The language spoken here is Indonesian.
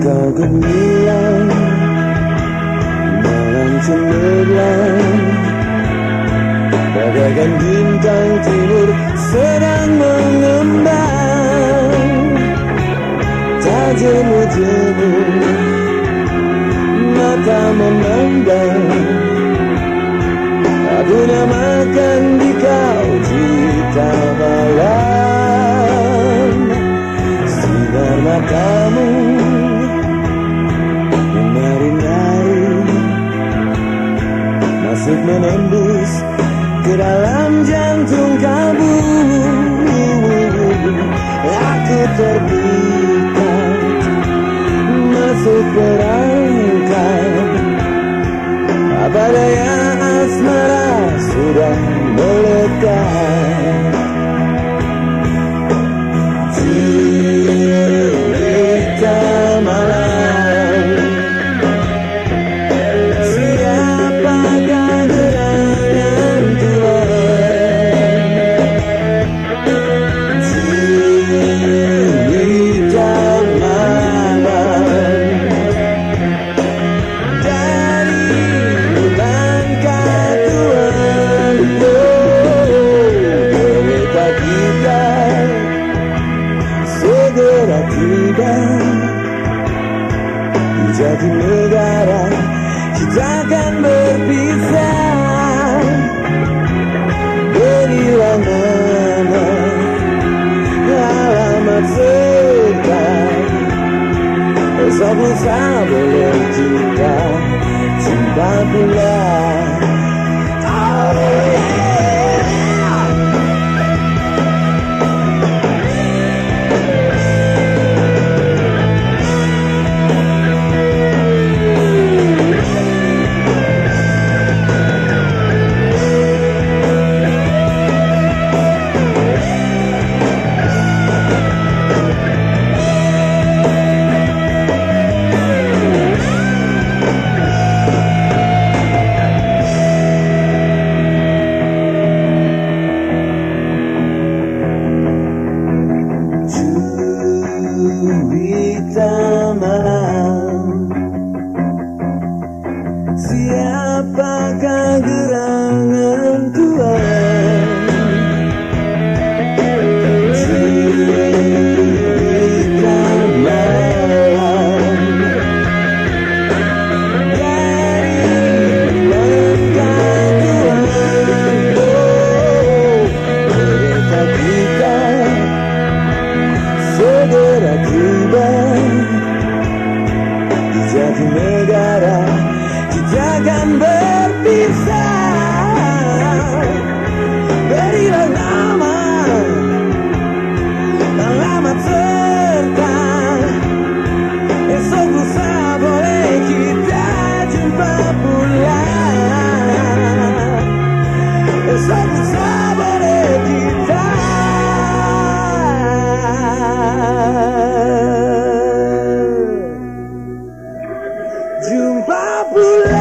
kau gemilang, Malam cemerlang Bagaikan bintang timur sedang mengembang. Tak jemu-jemu Mata memandang Aku namakan di kau cita malam Sinar mata Masuk menembus ke dalam jantung kamu. Aku terpikat masuk perangkap Apa daya asmara sudah melekat Jati negara Kita akan berpisah. Berilah nama alamat serta Esok lusa boleh juga Cinta pula satu negara Kita akan berpisah. Berilah nama Alamat serta. Esok lusa boleh kita jumpa pula. Esok lusa Abula.